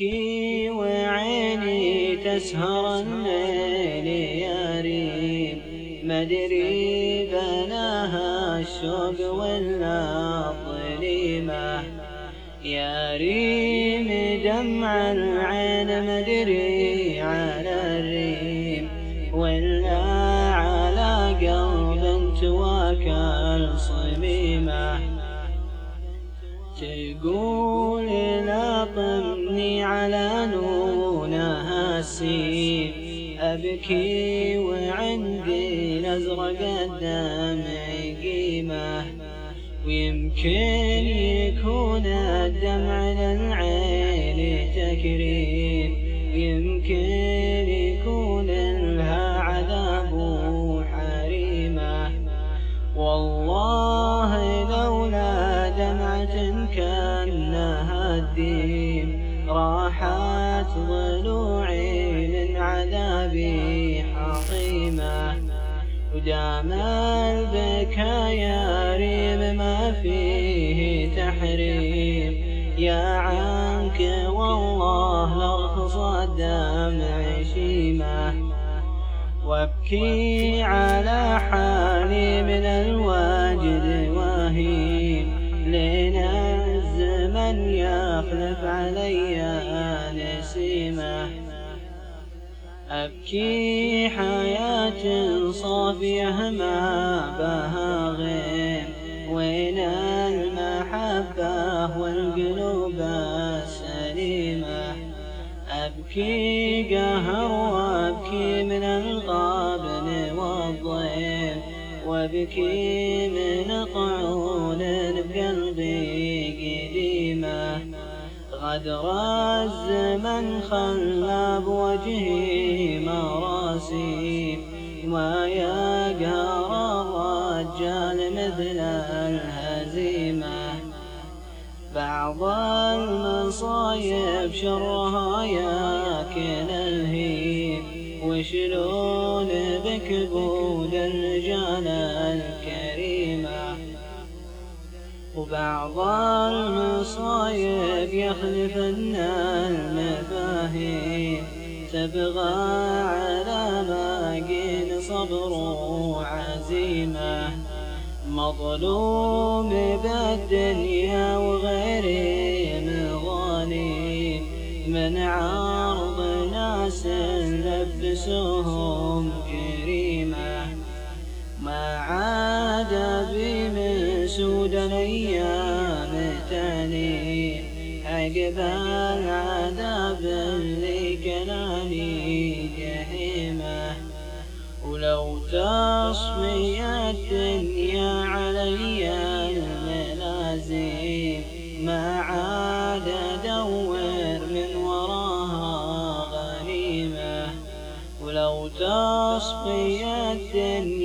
أبكي وعيني تسهر الليل يا ريم. مدري بناها الشوق ولا الظليمة يا ريم دمع العين مدري على الريم. ولا على قلب تواكل صميمة. تقول لا طمني على نونها السيم أبكي وعندي الأزرق الدمع قيمة. ويمكن يكون الدمع للعين تكريم. يمكن يكون لها عذاب وحريمة والله راحت ضلوعي من عذابي حطيمة. ودام البكايا ريم ما فيه تحريم. يا عنك والله لرخص الدمع شيمة. وابكي على حالي من الواجد وهيم. لنا الزمن يخلف علي نسيمه أبكي حياة صافية ما بها غيم وين المحبة والقلوب السليمة. أبكي قهر وأبكي من الغابن والضيم. وأبكي من غدر الزمن خلى بوجهي مراسيم ما يقهر الرجال مثل الهزيمة. بعض المصايب شرها ياكل الهيم وشلون بكبود الرجال الكريمه وبعض المصايب يخلف المفاهيم تبغى على باقين صبر وعزيمة. مظلوم بالدنيا وغيري مظالم من عرض ناس لبسوهم جريمه ما عاد بي الأيام تاني عقب العذاب اللي كناني جحيمه ولو تصفي الدنيا علي الملازم ما عاد ادور من وراها غنيمه ولو تصفي الدنيا